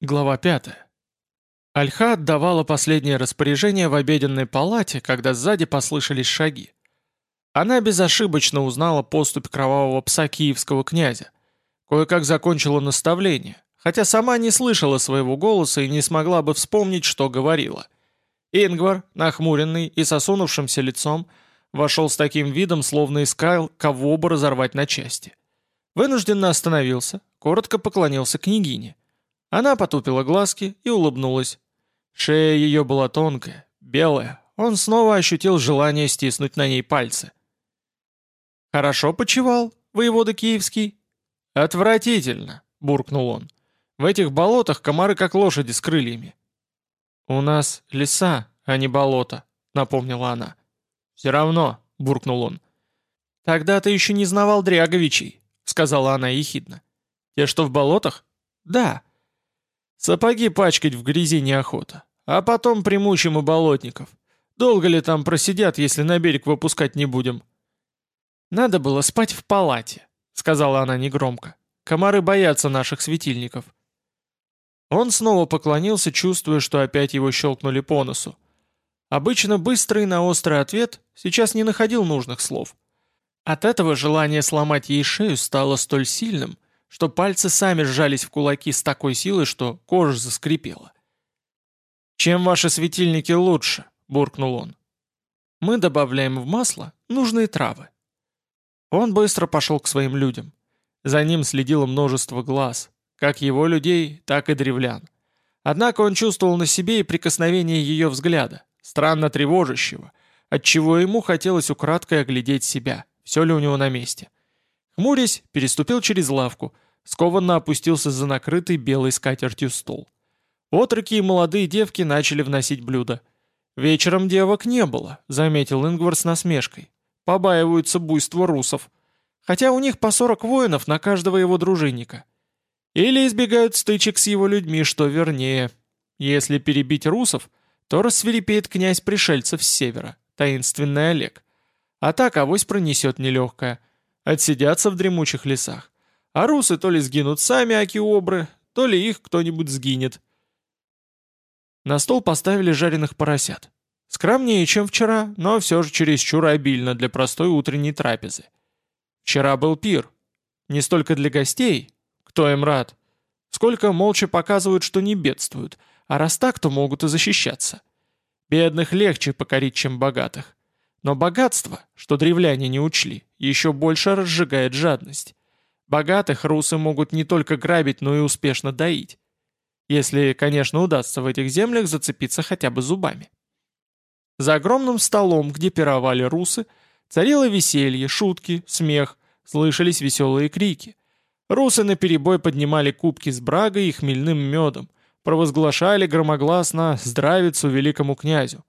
Глава 5. Альха отдавала последнее распоряжение в обеденной палате, когда сзади послышались шаги. Она безошибочно узнала поступь кровавого пса киевского князя. Кое-как закончила наставление, хотя сама не слышала своего голоса и не смогла бы вспомнить, что говорила. Ингвар, нахмуренный и сосунувшимся лицом, вошел с таким видом, словно искал, кого бы разорвать на части. Вынужденно остановился, коротко поклонился княгине. Она потупила глазки и улыбнулась. Шея ее была тонкая, белая. Он снова ощутил желание стиснуть на ней пальцы. «Хорошо почевал, воевода Киевский?» «Отвратительно», — буркнул он. «В этих болотах комары как лошади с крыльями». «У нас леса, а не болото», — напомнила она. «Все равно», — буркнул он. «Тогда ты еще не знавал Дряговичей», — сказала она ехидно. «Те, что в болотах?» «Да». Сапоги пачкать в грязи неохота. А потом примучим и болотников. Долго ли там просидят, если на берег выпускать не будем? Надо было спать в палате, сказала она негромко. Комары боятся наших светильников. Он снова поклонился, чувствуя, что опять его щелкнули по носу. Обычно быстрый на острый ответ сейчас не находил нужных слов. От этого желание сломать ей шею стало столь сильным, что пальцы сами сжались в кулаки с такой силой, что кожа заскрипела. «Чем ваши светильники лучше?» – буркнул он. «Мы добавляем в масло нужные травы». Он быстро пошел к своим людям. За ним следило множество глаз, как его людей, так и древлян. Однако он чувствовал на себе и прикосновение ее взгляда, странно тревожащего, отчего ему хотелось украдкой оглядеть себя, все ли у него на месте. Хмурясь, переступил через лавку, скованно опустился за накрытый белой скатертью стол. Отроки и молодые девки начали вносить блюда. «Вечером девок не было», — заметил Ингвар с насмешкой. «Побаиваются буйства русов. Хотя у них по сорок воинов на каждого его дружинника. Или избегают стычек с его людьми, что вернее. Если перебить русов, то рассверепеет князь пришельцев с севера, таинственный Олег. А так авось пронесет нелегкая отсидятся в дремучих лесах. А русы то ли сгинут сами акиобры, то ли их кто-нибудь сгинет. На стол поставили жареных поросят. Скромнее, чем вчера, но все же чересчур обильно для простой утренней трапезы. Вчера был пир. Не столько для гостей, кто им рад, сколько молча показывают, что не бедствуют, а раз так, то могут и защищаться. Бедных легче покорить, чем богатых. Но богатство, что древляне не учли, еще больше разжигает жадность. Богатых русы могут не только грабить, но и успешно доить. Если, конечно, удастся в этих землях зацепиться хотя бы зубами. За огромным столом, где пировали русы, царило веселье, шутки, смех, слышались веселые крики. Русы наперебой поднимали кубки с брагой и хмельным медом, провозглашали громогласно здравицу великому князю.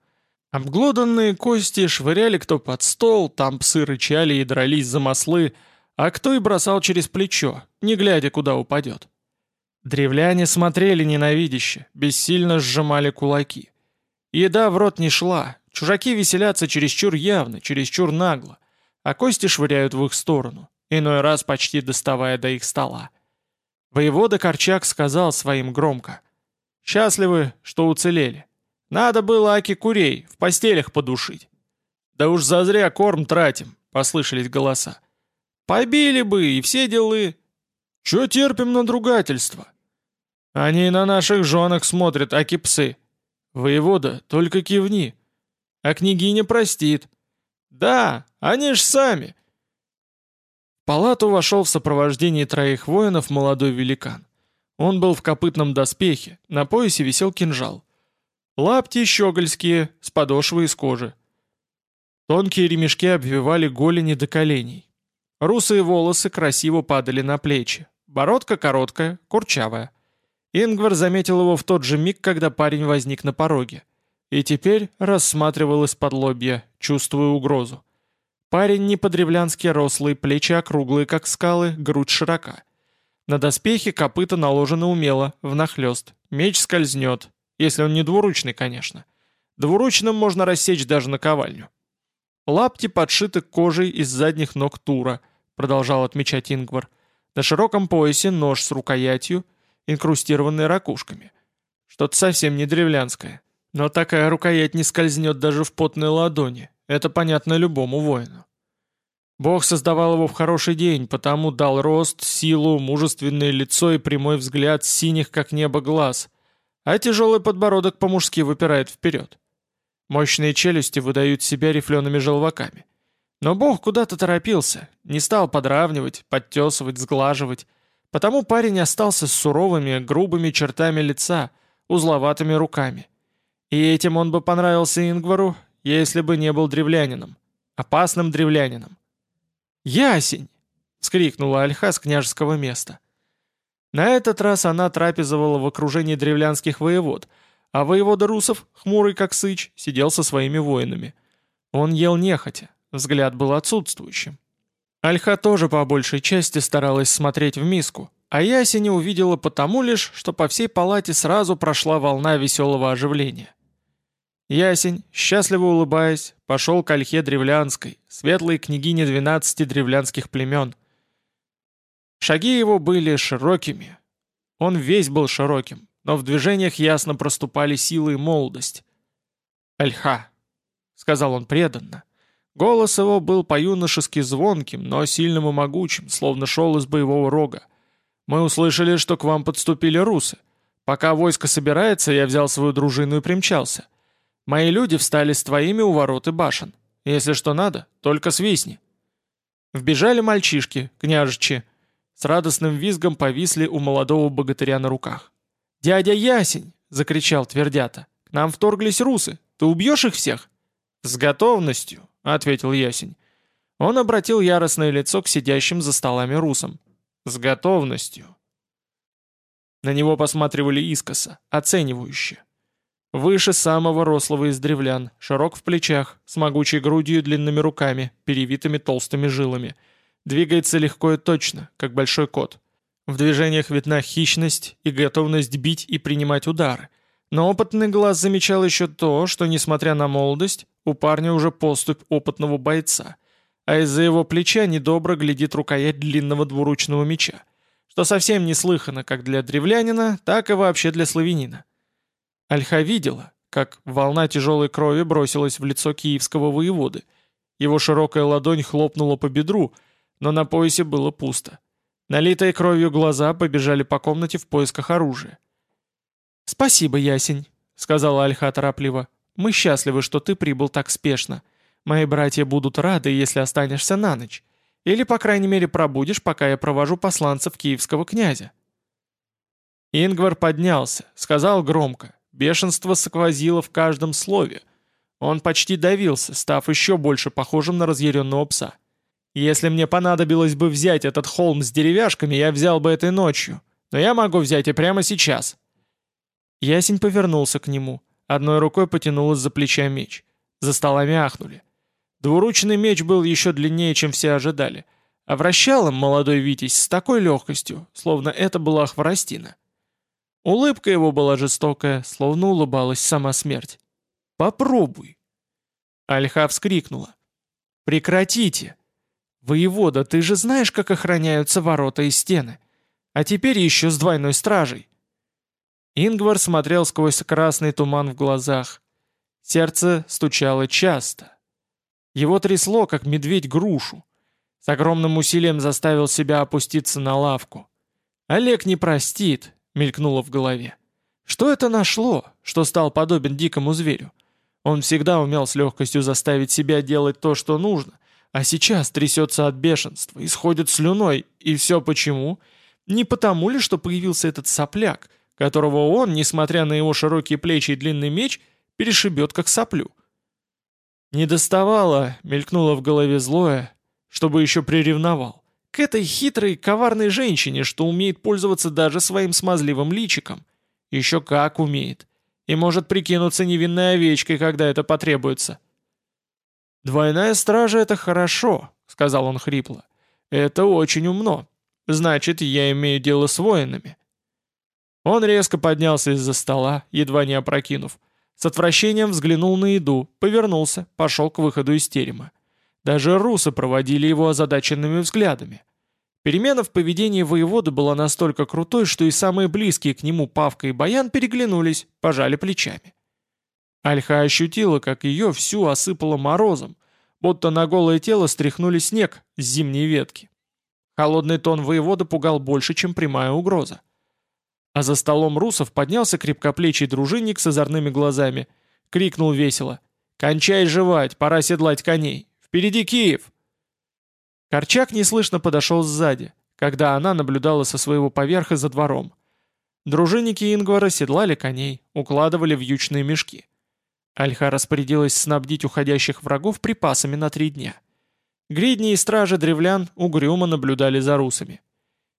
Обглоданные кости швыряли кто под стол, там псы рычали и дрались за маслы, а кто и бросал через плечо, не глядя, куда упадет. Древляне смотрели ненавидяще, бессильно сжимали кулаки. Еда в рот не шла, чужаки веселятся чересчур явно, чересчур нагло, а кости швыряют в их сторону, иной раз почти доставая до их стола. Воевода Корчак сказал своим громко, «Счастливы, что уцелели. Надо было аки курей в постелях подушить. Да уж зазря корм тратим, послышались голоса. Побили бы и все делы. Че терпим надругательство? Они на наших женах смотрят, аки псы. Воевода, только кивни. А княгиня простит. Да, они ж сами. В палату вошел в сопровождении троих воинов молодой великан. Он был в копытном доспехе, на поясе висел кинжал. Лапти щегольские, с подошвы из кожи. Тонкие ремешки обвивали голени до коленей. Русые волосы красиво падали на плечи. Бородка короткая, курчавая. Ингвар заметил его в тот же миг, когда парень возник на пороге. И теперь рассматривал из-под лобья, чувствуя угрозу. Парень не по-древлянски рослый, плечи округлые, как скалы, грудь широка. На доспехи копыта наложены умело, внахлёст. Меч скользнет, если он не двуручный, конечно. Двуручным можно рассечь даже наковальню. Лапти подшиты кожей из задних ног Тура, продолжал отмечать Ингвар. На широком поясе нож с рукоятью, инкрустированной ракушками. Что-то совсем не древлянское. Но такая рукоять не скользнет даже в потной ладони. Это понятно любому воину. Бог создавал его в хороший день, потому дал рост, силу, мужественное лицо и прямой взгляд синих, как небо, глаз, а тяжелый подбородок по-мужски выпирает вперед. Мощные челюсти выдают себя рифлеными желваками. Но Бог куда-то торопился, не стал подравнивать, подтесывать, сглаживать, потому парень остался с суровыми, грубыми чертами лица, узловатыми руками. И этим он бы понравился Ингвару, если бы не был древлянином. Опасным древлянином. «Ясень!» — скрикнула Альха с княжеского места. На этот раз она трапезовала в окружении древлянских воевод, а воевода Русов, хмурый как сыч, сидел со своими воинами. Он ел нехотя, взгляд был отсутствующим. Альха тоже по большей части старалась смотреть в миску, а Ясень увидела потому лишь, что по всей палате сразу прошла волна веселого оживления. Ясень, счастливо улыбаясь, пошел к ольхе древлянской, светлой княгине двенадцати древлянских племен. Шаги его были широкими. Он весь был широким, но в движениях ясно проступали силы и молодость. «Альха», — сказал он преданно. Голос его был по-юношески звонким, но сильным и могучим, словно шел из боевого рога. «Мы услышали, что к вам подступили русы. Пока войско собирается, я взял свою дружину и примчался. Мои люди встали с твоими у ворот и башен. Если что надо, только свистни». Вбежали мальчишки, княжичи. С радостным визгом повисли у молодого богатыря на руках. «Дядя Ясень!» — закричал твердята. «К нам вторглись русы. Ты убьешь их всех?» «С готовностью», — ответил Ясень. Он обратил яростное лицо к сидящим за столами русам. «С готовностью». На него посматривали искоса, оценивающе. Выше самого рослого из древлян, широк в плечах, с могучей грудью и длинными руками, перевитыми толстыми жилами. Двигается легко и точно, как большой кот. В движениях видна хищность и готовность бить и принимать удары. Но опытный глаз замечал еще то, что, несмотря на молодость, у парня уже поступь опытного бойца, а из-за его плеча недобро глядит рукоять длинного двуручного меча, что совсем не слыхано как для древлянина, так и вообще для славянина. Альха видела, как волна тяжелой крови бросилась в лицо киевского воеводы. Его широкая ладонь хлопнула по бедру, но на поясе было пусто. Налитые кровью глаза побежали по комнате в поисках оружия. «Спасибо, Ясень», — сказала Альха торопливо. «Мы счастливы, что ты прибыл так спешно. Мои братья будут рады, если останешься на ночь. Или, по крайней мере, пробудешь, пока я провожу посланцев киевского князя». Ингвар поднялся, сказал громко, Бешенство сквозило в каждом слове. Он почти давился, став еще больше похожим на разъяренного пса. «Если мне понадобилось бы взять этот холм с деревяшками, я взял бы этой ночью. Но я могу взять и прямо сейчас». Ясень повернулся к нему. Одной рукой потянул из-за плеча меч. За столами ахнули. Двуручный меч был еще длиннее, чем все ожидали. А вращал им молодой Витязь с такой легкостью, словно это была хворостина. Улыбка его была жестокая, словно улыбалась сама смерть. «Попробуй!» Альха вскрикнула. «Прекратите! Воевода, ты же знаешь, как охраняются ворота и стены. А теперь еще с двойной стражей!» Ингвар смотрел сквозь красный туман в глазах. Сердце стучало часто. Его трясло, как медведь грушу. С огромным усилием заставил себя опуститься на лавку. Олег не простит, мелькнуло в голове. Что это нашло, что стал подобен дикому зверю? Он всегда умел с легкостью заставить себя делать то, что нужно, а сейчас трясется от бешенства, исходит слюной, и все почему? Не потому ли, что появился этот сопляк, которого он, несмотря на его широкие плечи и длинный меч, перешибет как соплю? Не доставало, мелькнуло в голове злое, чтобы еще приревновал. К этой хитрой, коварной женщине, что умеет пользоваться даже своим смазливым личиком. Еще как умеет. И может прикинуться невинной овечкой, когда это потребуется. «Двойная стража — это хорошо», — сказал он хрипло. «Это очень умно. Значит, я имею дело с воинами». Он резко поднялся из-за стола, едва не опрокинув. С отвращением взглянул на еду, повернулся, пошел к выходу из терема. Даже русы проводили его озадаченными взглядами. Перемена в поведении воевода была настолько крутой, что и самые близкие к нему Павка и Баян переглянулись, пожали плечами. Альха ощутила, как ее всю осыпало морозом, будто на голое тело стряхнули снег с зимней ветки. Холодный тон воевода пугал больше, чем прямая угроза. А за столом русов поднялся крепкоплечий дружинник с озорными глазами. Крикнул весело. «Кончай жевать, пора седлать коней! Впереди Киев!» Корчак неслышно подошел сзади, когда она наблюдала со своего поверха за двором. Дружинники Ингвара седлали коней, укладывали в ючные мешки. Альха распорядилась снабдить уходящих врагов припасами на три дня. Гридни и стражи древлян угрюмо наблюдали за русами.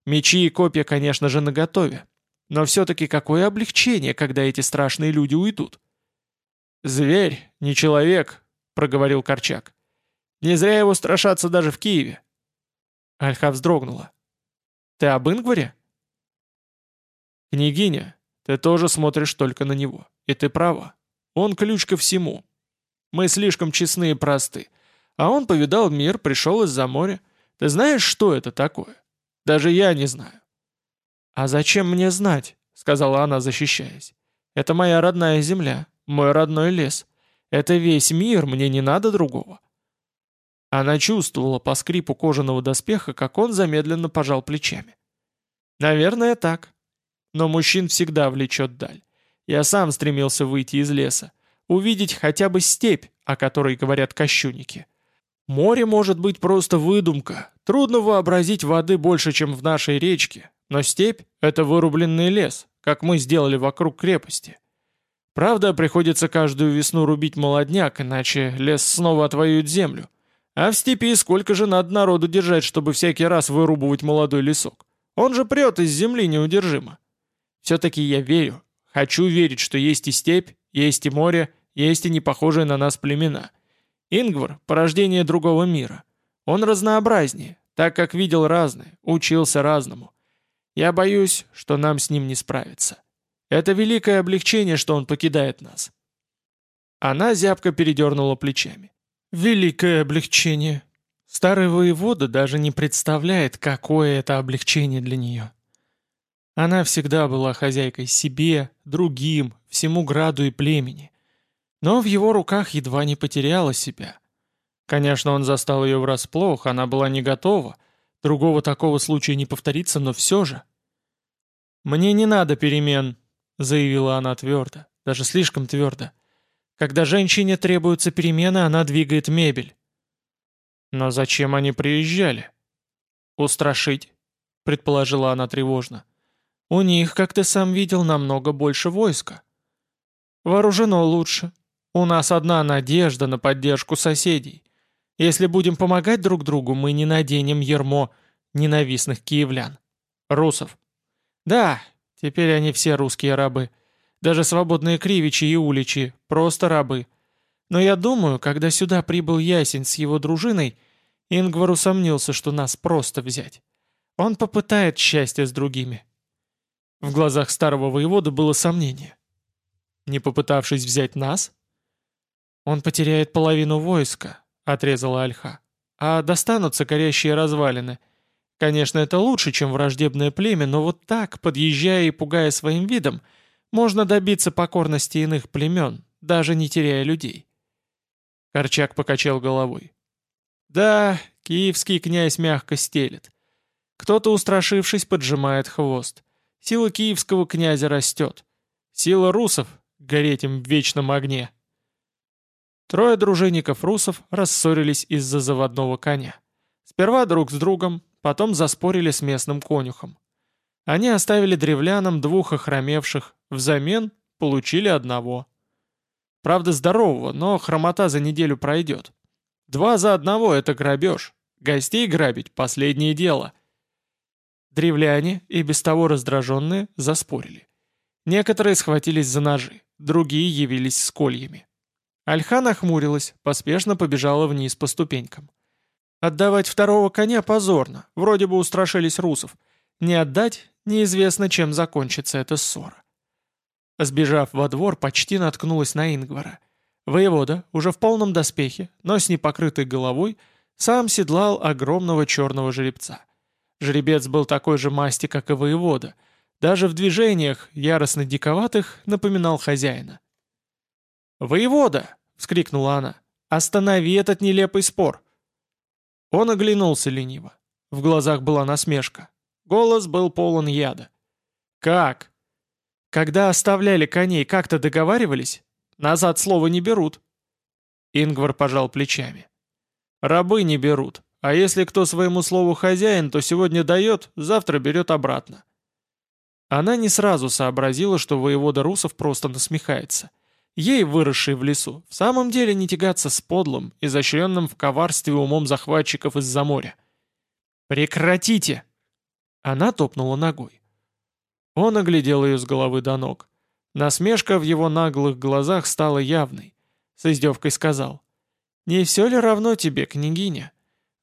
Мечи и копья, конечно же, наготове. Но все-таки какое облегчение, когда эти страшные люди уйдут. «Зверь, не человек», — проговорил Корчак. «Не зря его страшатся даже в Киеве». Альха вздрогнула. «Ты об Ингваре?» «Княгиня, ты тоже смотришь только на него. И ты права. Он ключ ко всему. Мы слишком честны и просты. А он повидал мир, пришел из-за моря. Ты знаешь, что это такое? Даже я не знаю. «А зачем мне знать?» — сказала она, защищаясь. «Это моя родная земля, мой родной лес. Это весь мир, мне не надо другого». Она чувствовала по скрипу кожаного доспеха, как он замедленно пожал плечами. «Наверное, так. Но мужчин всегда влечет даль. Я сам стремился выйти из леса, увидеть хотя бы степь, о которой говорят кощунники. Море может быть просто выдумка, трудно вообразить воды больше, чем в нашей речке, но степь — это вырубленный лес, как мы сделали вокруг крепости. Правда, приходится каждую весну рубить молодняк, иначе лес снова отвоюет землю. А в степи сколько же надо народу держать, чтобы всякий раз вырубывать молодой лесок? Он же прет из земли неудержимо. Все-таки я верю, Хочу верить, что есть и степь, есть и море, есть и непохожие на нас племена. Ингвар – порождение другого мира. Он разнообразнее, так как видел разное, учился разному. Я боюсь, что нам с ним не справиться. Это великое облегчение, что он покидает нас». Она зябко передернула плечами. «Великое облегчение. Старый воевода даже не представляет, какое это облегчение для нее». Она всегда была хозяйкой себе, другим, всему граду и племени. Но в его руках едва не потеряла себя. Конечно, он застал ее врасплох, она была не готова. Другого такого случая не повторится, но все же. «Мне не надо перемен», — заявила она твердо, даже слишком твердо. «Когда женщине требуются перемены, она двигает мебель». «Но зачем они приезжали?» «Устрашить», — предположила она тревожно. У них, как ты сам видел, намного больше войска. Вооружено лучше. У нас одна надежда на поддержку соседей. Если будем помогать друг другу, мы не наденем ермо ненавистных киевлян. Русов. Да, теперь они все русские рабы. Даже свободные кривичи и уличи, просто рабы. Но я думаю, когда сюда прибыл Ясень с его дружиной, Ингвар усомнился, что нас просто взять. Он попытает счастье с другими. В глазах старого воевода было сомнение. Не попытавшись взять нас? Он потеряет половину войска, отрезала Альха. А достанутся горящие развалины. Конечно, это лучше, чем враждебное племя, но вот так, подъезжая и пугая своим видом, можно добиться покорности иных племен, даже не теряя людей. Корчак покачал головой. Да, киевский князь мягко стелет. Кто-то, устрашившись, поджимает хвост. Сила киевского князя растет. Сила русов — гореть им в вечном огне. Трое дружинников русов рассорились из-за заводного коня. Сперва друг с другом, потом заспорили с местным конюхом. Они оставили древлянам двух охромевших, взамен получили одного. Правда здорового, но хромота за неделю пройдет. Два за одного — это грабеж. Гостей грабить — последнее дело. Древляне, и без того раздраженные, заспорили. Некоторые схватились за ножи, другие явились с кольями. Альха нахмурилась, поспешно побежала вниз по ступенькам. Отдавать второго коня позорно, вроде бы устрашились русов. Не отдать, неизвестно, чем закончится эта ссора. Сбежав во двор, почти наткнулась на Ингвара. Воевода, уже в полном доспехе, но с непокрытой головой, сам седлал огромного черного жеребца. Жеребец был такой же масти, как и воевода. Даже в движениях, яростно диковатых, напоминал хозяина. «Воевода!» — вскрикнула она. «Останови этот нелепый спор!» Он оглянулся лениво. В глазах была насмешка. Голос был полон яда. «Как?» «Когда оставляли коней, как-то договаривались? Назад слова не берут». Ингвар пожал плечами. «Рабы не берут, а если кто своему слову хозяин, то сегодня дает, завтра берет обратно». Она не сразу сообразила, что воевода Русов просто насмехается. Ей, выросшей в лесу, в самом деле не тягаться с подлым, изощренным в коварстве умом захватчиков из-за моря. «Прекратите!» Она топнула ногой. Он оглядел ее с головы до ног. Насмешка в его наглых глазах стала явной. С издевкой сказал. «Не все ли равно тебе, княгиня?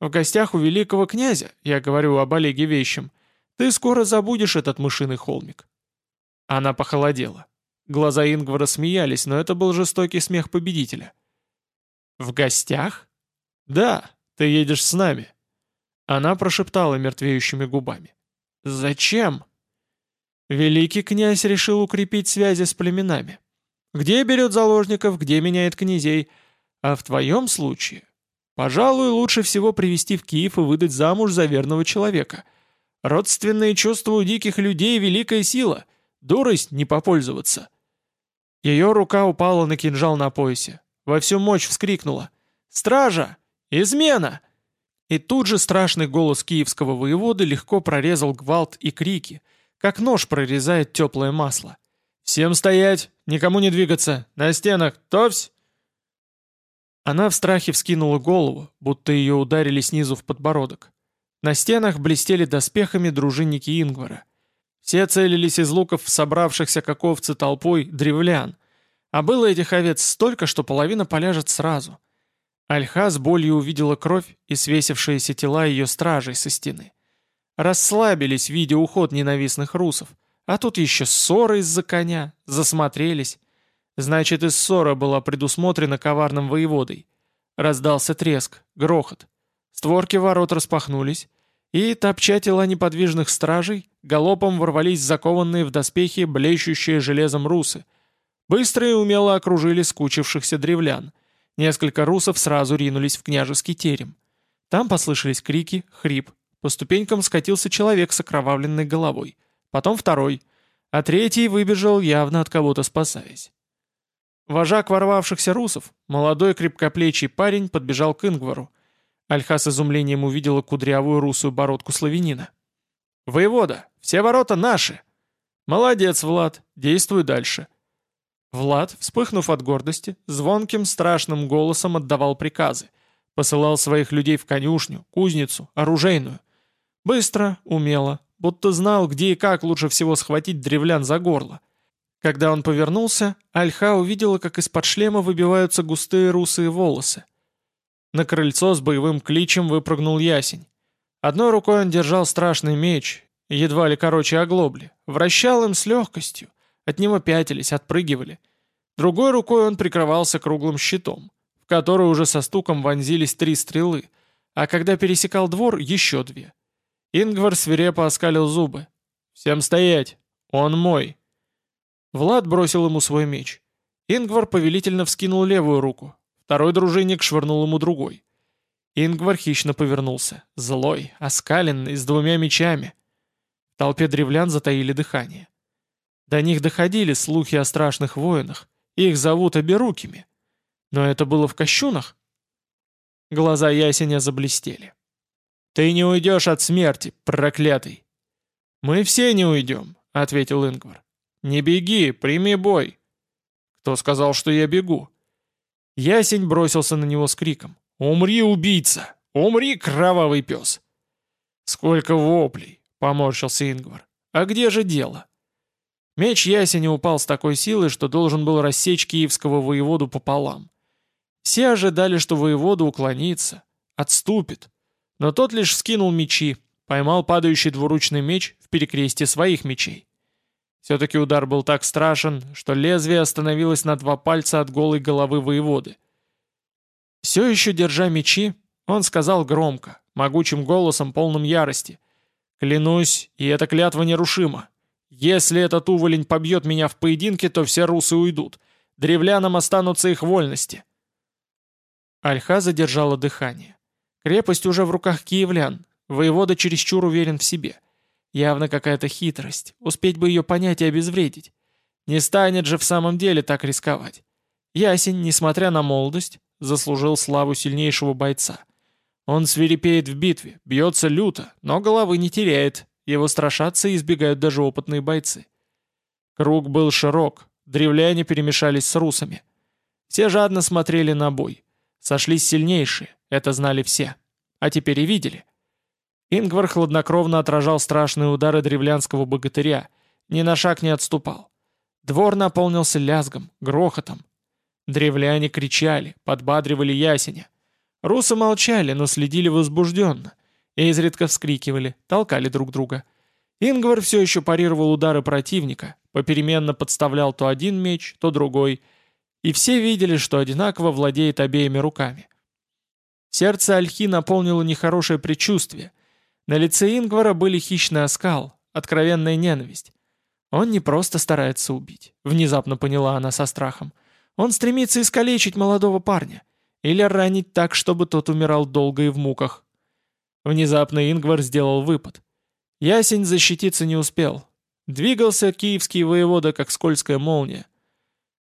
В гостях у великого князя, я говорю об Олеге Вещем, ты скоро забудешь этот мышиный холмик». Она похолодела. Глаза Ингвара смеялись, но это был жестокий смех победителя. «В гостях?» «Да, ты едешь с нами». Она прошептала мертвеющими губами. «Зачем?» Великий князь решил укрепить связи с племенами. Где берет заложников, где меняет князей. А в твоем случае, пожалуй, лучше всего привести в Киев и выдать замуж за верного человека. Родственные чувства у диких людей — великая сила. Дурость не попользоваться. Ее рука упала на кинжал на поясе. Во всю мощь вскрикнула. «Стража! Измена!» И тут же страшный голос киевского воеводы легко прорезал гвалт и крики, как нож прорезает теплое масло. «Всем стоять! Никому не двигаться! На стенах! Товсь!» Она в страхе вскинула голову, будто ее ударили снизу в подбородок. На стенах блестели доспехами дружинники Ингвара. Все целились из луков в собравшихся как овцы толпой древлян. А было этих овец столько, что половина поляжет сразу. Альха с болью увидела кровь и свесившиеся тела ее стражей со стены. Расслабились, видя уход ненавистных русов. А тут еще ссора из-за коня, засмотрелись. Значит, и ссора была предусмотрена коварным воеводой. Раздался треск, грохот. Створки ворот распахнулись, и, топча тела неподвижных стражей, галопом ворвались закованные в доспехи, блещущие железом русы. Быстро и умело окружили скучившихся древлян. Несколько русов сразу ринулись в княжеский терем. Там послышались крики, хрип. По ступенькам скатился человек с окровавленной головой. Потом второй. А третий выбежал, явно от кого-то спасаясь. Вожак ворвавшихся русов, молодой крепкоплечий парень, подбежал к Ингвару. Альха с изумлением увидела кудрявую русую бородку славянина. «Воевода, все ворота наши!» «Молодец, Влад, действуй дальше». Влад, вспыхнув от гордости, звонким страшным голосом отдавал приказы. Посылал своих людей в конюшню, кузницу, оружейную. Быстро, умело, будто знал, где и как лучше всего схватить древлян за горло. Когда он повернулся, Альха увидела, как из-под шлема выбиваются густые русые волосы. На крыльцо с боевым кличем выпрыгнул ясень. Одной рукой он держал страшный меч, едва ли короче оглобли, вращал им с легкостью, от него пятились, отпрыгивали. Другой рукой он прикрывался круглым щитом, в который уже со стуком вонзились три стрелы, а когда пересекал двор, еще две. Ингвар свирепо оскалил зубы. «Всем стоять! Он мой!» Влад бросил ему свой меч. Ингвар повелительно вскинул левую руку, Второй дружинник швырнул ему другой. Ингвар хищно повернулся, злой, оскаленный, с двумя мечами. В толпе древлян затаили дыхание. До них доходили слухи о страшных воинах, их зовут оберукими. Но это было в кощунах. Глаза ясеня заблестели. «Ты не уйдешь от смерти, проклятый!» «Мы все не уйдем», — ответил Ингвар. «Не беги, прими бой». «Кто сказал, что я бегу?» Ясень бросился на него с криком. «Умри, убийца! Умри, кровавый пес!» «Сколько воплей!» — поморщился Ингвар. «А где же дело?» Меч ясеня упал с такой силой, что должен был рассечь киевского воеводу пополам. Все ожидали, что воевода уклонится, отступит. Но тот лишь скинул мечи, поймал падающий двуручный меч в перекрестие своих мечей. Все-таки удар был так страшен, что лезвие остановилось на два пальца от голой головы воеводы. Все еще держа мечи, он сказал громко, могучим голосом, полным ярости. Клянусь, и эта клятва нерушима. Если этот уволень побьет меня в поединке, то все русы уйдут. Древлянам останутся их вольности. Альха задержала дыхание. Крепость уже в руках киевлян. Воевода чересчур уверен в себе. Явно какая-то хитрость. Успеть бы ее понять и обезвредить. Не станет же в самом деле так рисковать. Ясень, несмотря на молодость, заслужил славу сильнейшего бойца. Он свирепеет в битве, бьется люто, но головы не теряет, его страшатся и избегают даже опытные бойцы. Круг был широк, древляне перемешались с русами. Все жадно смотрели на бой. Сошлись сильнейшие, это знали все. А теперь и видели. Ингвар хладнокровно отражал страшные удары древлянского богатыря, ни на шаг не отступал. Двор наполнился лязгом, грохотом. Древляне кричали, подбадривали ясеня. Русы молчали, но следили возбужденно. И изредка вскрикивали, толкали друг друга. Ингвар все еще парировал удары противника, попеременно подставлял то один меч, то другой. И все видели, что одинаково владеет обеими руками. Сердце Альхи наполнило нехорошее предчувствие. На лице Ингвара были хищный оскал, откровенная ненависть. Он не просто старается убить, внезапно поняла она со страхом. Он стремится искалечить молодого парня. Или ранить так, чтобы тот умирал долго и в муках. Внезапно Ингвар сделал выпад. Ясень защититься не успел. Двигался киевский воевода, как скользкая молния.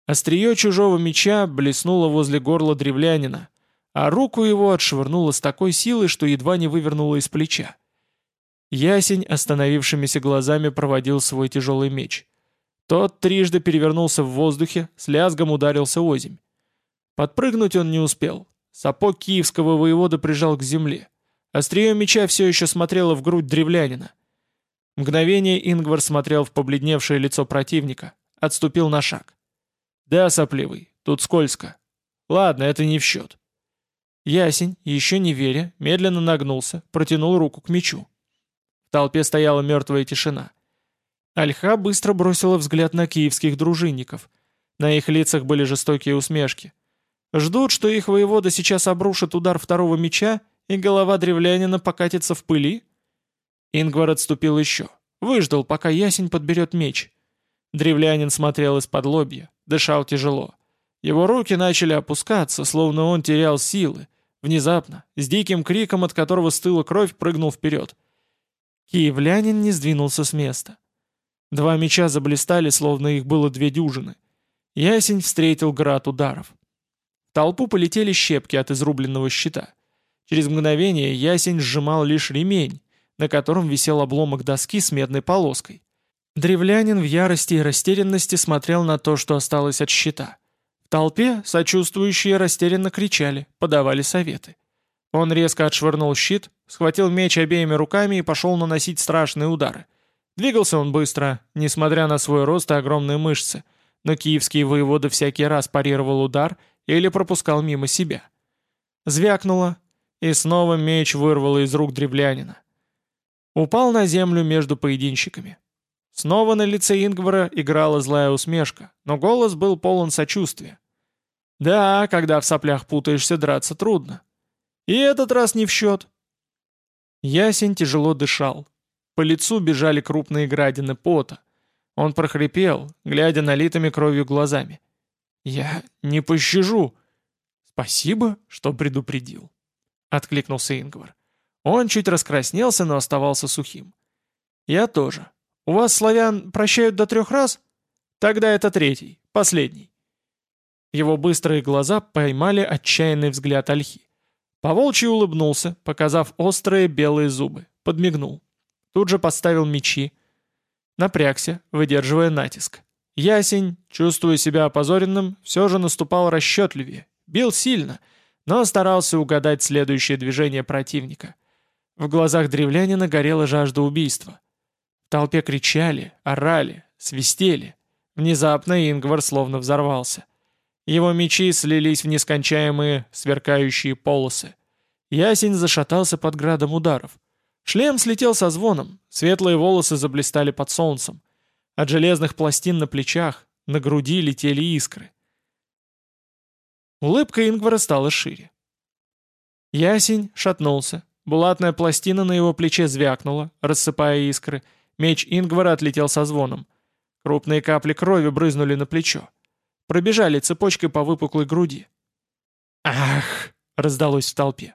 Острие чужого меча блеснуло возле горла древлянина, а руку его отшвырнуло с такой силой, что едва не вывернуло из плеча. Ясень остановившимися глазами проводил свой тяжелый меч. Тот трижды перевернулся в воздухе, с лязгом ударился озимь. Подпрыгнуть он не успел. Сапог киевского воевода прижал к земле. Острие меча все еще смотрело в грудь древлянина. Мгновение Ингвар смотрел в побледневшее лицо противника, отступил на шаг. «Да, сопливый, тут скользко. Ладно, это не в счет». Ясень, еще не веря, медленно нагнулся, протянул руку к мечу. В толпе стояла мертвая тишина. Альха быстро бросила взгляд на киевских дружинников. На их лицах были жестокие усмешки. Ждут, что их воевода сейчас обрушит удар второго меча, и голова древлянина покатится в пыли? Ингвар отступил еще. Выждал, пока ясень подберет меч. Древлянин смотрел из-под лобья, дышал тяжело. Его руки начали опускаться, словно он терял силы. Внезапно, с диким криком, от которого стыла кровь, прыгнул вперед. Киевлянин не сдвинулся с места. Два меча заблистали, словно их было две дюжины. Ясень встретил град ударов. В толпу полетели щепки от изрубленного щита. Через мгновение ясень сжимал лишь ремень, на котором висел обломок доски с медной полоской. Древлянин в ярости и растерянности смотрел на то, что осталось от щита. В толпе сочувствующие растерянно кричали, подавали советы. Он резко отшвырнул щит, схватил меч обеими руками и пошел наносить страшные удары. Двигался он быстро, несмотря на свой рост и огромные мышцы, но киевский воевода всякий раз парировал удар или пропускал мимо себя. Звякнуло, и снова меч вырвало из рук древлянина. Упал на землю между поединщиками. Снова на лице Ингвара играла злая усмешка, но голос был полон сочувствия. «Да, когда в соплях путаешься, драться трудно. И этот раз не в счет. Ясень тяжело дышал. По лицу бежали крупные градины пота. Он прохрипел, глядя налитыми кровью глазами. «Я не пощажу!» «Спасибо, что предупредил», — откликнулся Ингвар. Он чуть раскраснелся, но оставался сухим. «Я тоже. У вас, славян, прощают до трех раз? Тогда это третий, последний». Его быстрые глаза поймали отчаянный взгляд Ольхи. Поволчий улыбнулся, показав острые белые зубы, подмигнул. Тут же поставил мечи. Напрягся, выдерживая натиск. Ясень, чувствуя себя опозоренным, все же наступал расчетливее, бил сильно, но старался угадать следующее движение противника. В глазах древлянина горела жажда убийства. В толпе кричали, орали, свистели. Внезапно Ингвар словно взорвался. Его мечи слились в нескончаемые сверкающие полосы. Ясень зашатался под градом ударов. Шлем слетел со звоном, светлые волосы заблистали под солнцем. От железных пластин на плечах, на груди летели искры. Улыбка Ингвара стала шире. Ясень шатнулся, Булатная пластина на его плече звякнула, рассыпая искры. Меч Ингвара отлетел со звоном. Крупные капли крови брызнули на плечо. Пробежали цепочкой по выпуклой груди. «Ах!» — раздалось в толпе.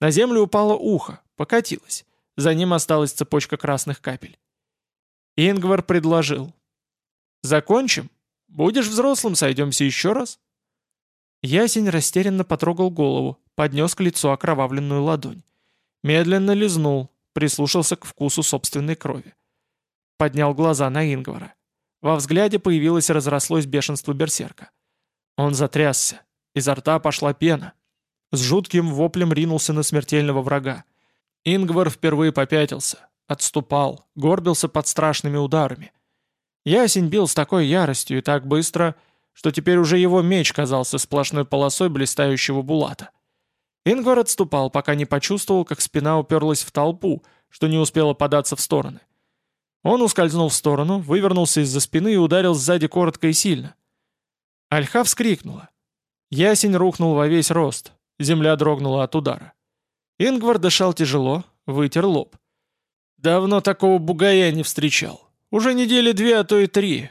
На землю упало ухо, покатилось. За ним осталась цепочка красных капель. Ингвар предложил. «Закончим? Будешь взрослым, сойдемся еще раз?» Ясень растерянно потрогал голову, поднес к лицу окровавленную ладонь. Медленно лизнул, прислушался к вкусу собственной крови. Поднял глаза на Ингвара. Во взгляде появилось разрослось бешенство берсерка. Он затрясся. Изо рта пошла пена. С жутким воплем ринулся на смертельного врага. Ингвар впервые попятился, отступал, горбился под страшными ударами. Ясень бил с такой яростью и так быстро, что теперь уже его меч казался сплошной полосой блистающего булата. Ингвар отступал, пока не почувствовал, как спина уперлась в толпу, что не успела податься в стороны. Он ускользнул в сторону, вывернулся из-за спины и ударил сзади коротко и сильно. Альха вскрикнула. Ясень рухнул во весь рост, земля дрогнула от удара. Ингвар дышал тяжело, вытер лоб. «Давно такого бугая не встречал. Уже недели две, а то и три.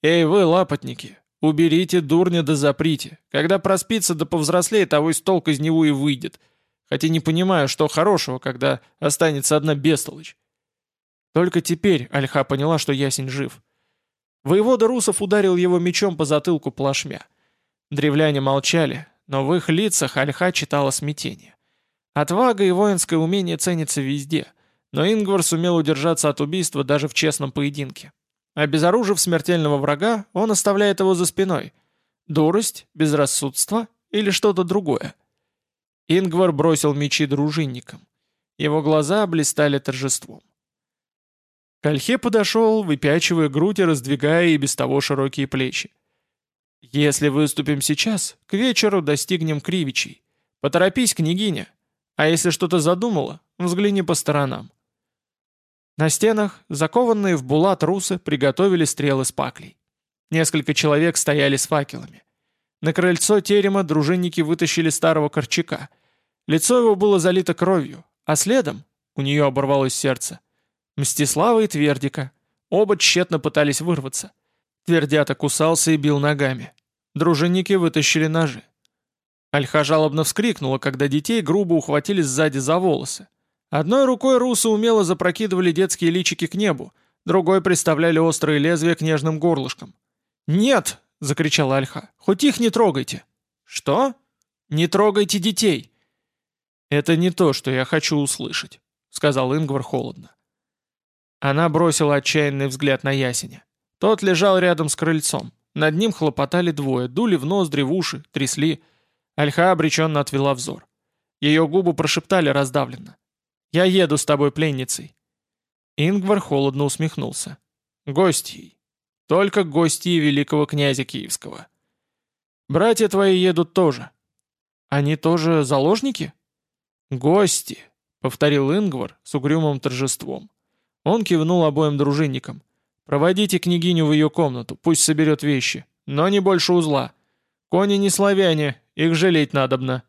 Эй вы, лапотники, уберите дурня да заприте. Когда проспится да повзрослеет, того из толк из него и выйдет. Хотя не понимаю, что хорошего, когда останется одна бестолочь». Только теперь Альха поняла, что Ясень жив. Воевода Русов ударил его мечом по затылку плашмя. Древляне молчали, но в их лицах Альха читала смятение. Отвага и воинское умение ценятся везде, но Ингвар сумел удержаться от убийства даже в честном поединке. Обезоружив смертельного врага, он оставляет его за спиной. Дурость, безрассудство или что-то другое? Ингвар бросил мечи дружинникам. Его глаза блистали торжеством. К Ольхе подошел, выпячивая грудь и раздвигая и без того широкие плечи. «Если выступим сейчас, к вечеру достигнем Кривичей. Поторопись, княгиня. А если что-то задумала, взгляни по сторонам». На стенах, закованные в булат русы, приготовили стрелы с паклей. Несколько человек стояли с факелами. На крыльцо терема дружинники вытащили старого корчака. Лицо его было залито кровью, а следом, у нее оборвалось сердце, Мстислава и Твердика. Оба тщетно пытались вырваться. Твердята кусался и бил ногами. Дружинники вытащили ножи. Альха жалобно вскрикнула, когда детей грубо ухватили сзади за волосы. Одной рукой русы умело запрокидывали детские личики к небу, другой приставляли острые лезвия к нежным горлышкам. «Нет!» — закричала Альха. «Хоть их не трогайте!» «Что?» «Не трогайте детей!» «Это не то, что я хочу услышать», — сказал Ингвар холодно. Она бросила отчаянный взгляд на ясеня. Тот лежал рядом с крыльцом. Над ним хлопотали двое, дули в ноздри, в уши, трясли. Альха обреченно отвела взор. Ее губы прошептали раздавленно. «Я еду с тобой, пленницей». Ингвар холодно усмехнулся. «Гостьей. Только гостьи великого князя Киевского. Братья твои едут тоже. Они тоже заложники?» «Гости», — повторил Ингвар с угрюмым торжеством. Он кивнул обоим дружинникам. «Проводите княгиню в ее комнату, пусть соберет вещи, но не больше узла. Кони не славяне, их жалеть надобно».